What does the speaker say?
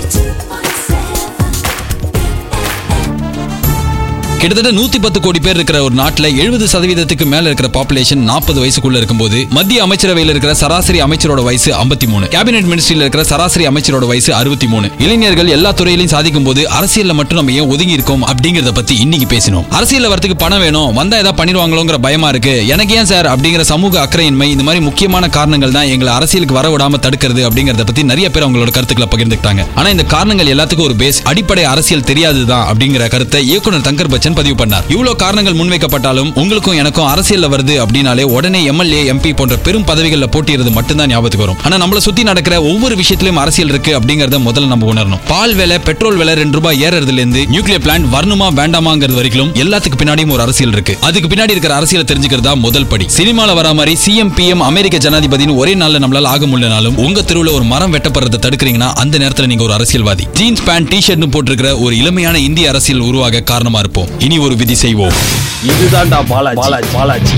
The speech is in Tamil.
To. கிட்டத்தட்ட நூத்தி பத்து கோடி பேர் இருக்கிற ஒரு நாட்டுல எழுபது சதவீதத்துக்கு மேல இருக்கிற பாப்புலேஷன் நாற்பது வயசுக்குள்ள இருக்கும்போது மத்திய அமைச்சரவையில் இருக்கிற சராசரி அமைச்சரோட வயசு 53 மூணு. கேபினெட் மினிஸ்ட்ரியில் இருக்கிற சராசரி அமைச்சரோட வயசு 63 மூணு. இளைஞர்கள் எல்லா துறையிலையும் சாதிக்கும் போது அரசியல்ல மட்டும் நம்ம ஏன் ஒதுங்கி இருக்கோம் அப்படிங்கறத பத்தி இன்னைக்கு பேசினோம். அரசியல் வரத்துக்கு பணம் வேணும் வந்தா ஏதாவது பண்ணிடுவாங்களோங்கிற பயமா இருக்கு. எனக்கு ஏன் சார் அப்படிங்கிற சமூக அக்கறையின்மை இந்த மாதிரி முக்கியமான காரணங்கள் தான் எங்களை அரசியலுக்கு வர விடாம தடுக்கிறது அப்படிங்கறத பத்தி நிறைய பேர் அவங்களோட கருத்துக்களை பகிர்ந்துட்டாங்க ஆனா இந்த காரணங்கள் எல்லாத்துக்கும் ஒரு பேஸ் அடிப்படை அரசியல் தெரியாதுதான் அப்படிங்கிற கருத்தை இயக்குனர் தங்கர் பச்சன் பதிவு பண்ணார். இவ்வளவு காரணங்கள் முன்வைக்கப்பட்டாலும் உங்களுக்கும் எனக்கும் அரசியல் வருது அப்படின்னாலே உடனே எம்எல்ஏ எம்பி போன்ற பெரும் பதவிகள்ல போட்டியிறது மட்டும்தான் ஞாபகத்துக்கு வரும். ஆனா நம்மள சுத்தி நடக்கிற ஒவ்வொரு விஷயத்திலும் அரசியல் இருக்கு அப்படிங்கறத முதல்ல நம்ம உணரணும். பால் விலை பெட்ரோல் விலை ரெண்டு ரூபாய் ஏறதுல இருந்து நியூக்ளியர் பிளான்ட் வரணுமா வேண்டாமாங்கிறது வரைக்கும் எல்லாத்துக்கு பின்னாடியும் ஒரு அரசியல் இருக்கு. அதுக்கு பின்னாடி இருக்கிற அரசியலை தெரிஞ்சுக்கிறதா முதல் படி. சினிமால வர மாதிரி சிஎம் பிஎம் அமெரிக்க ஜனாதிபதினு ஒரே நாள்ல நம்மளால ஆக முடியலனாலும் உங்க தெருவுல ஒரு மரம் வெட்டப்படுறதை தடுக்கிறீங்கன்னா அந்த நேரத்துல நீங்க ஒரு அரசியல்வாதி. ஜீன்ஸ் பேண்ட் டி ஷர்ட்னு போட்டிருக்கிற ஒரு இளமையான இந்திய அரசியல் உருவாக காரணமா இருப்போம். இனி ஒரு விதி செய்வோம். இதுதான்டா பாலாஜி. பாலாஜி. பாலாஜி